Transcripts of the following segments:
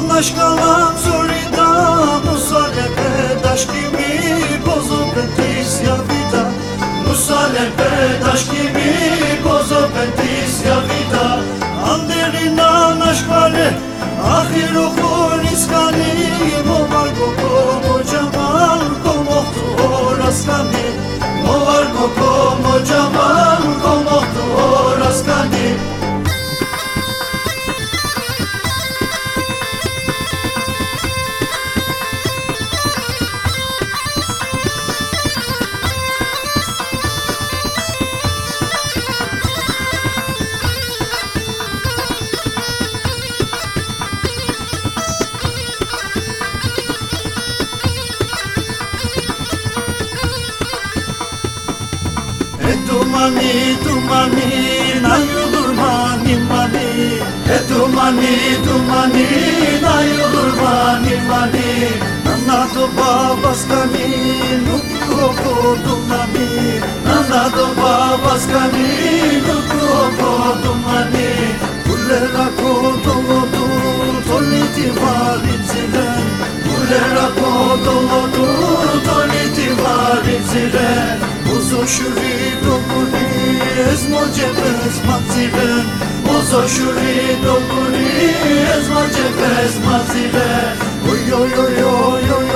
Anlaş kalam zorida Musalebe daşki mi bozo petis ya vida. Musalebe daşki mi bozo petis ya vida. Anderina naşkale Ahir okul iskani Momar koko mocamal Komohtu oraskani Momar koko mocamal tumani tumani nayulur mani mani e tumani tumani nayulur mani mani nanado babaskani nukuko tumani. Nanado babaskani nukuko tumani. Kulera ko tumodu toliti valimsilen kulera ko tumodu toliti valimsilen Uzun şüri moczepes maciwe Mozoshuri doguri ez moczepes maciwe Oy oy oy oy oy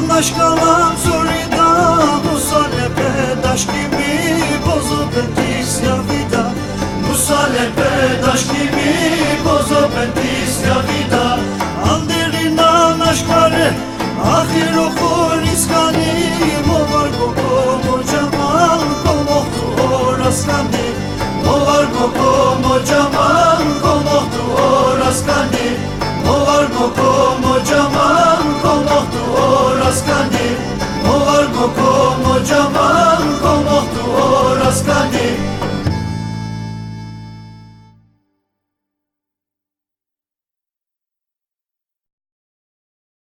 Anlaş kalan sorida Musalepe daş kimi Bozopeti slavida Musalepe daş kimi Bozopeti slavida Anderina naşkare Ahir okur iskani. Movar koko mocaman Komohtu oraskani Movar koko mocaman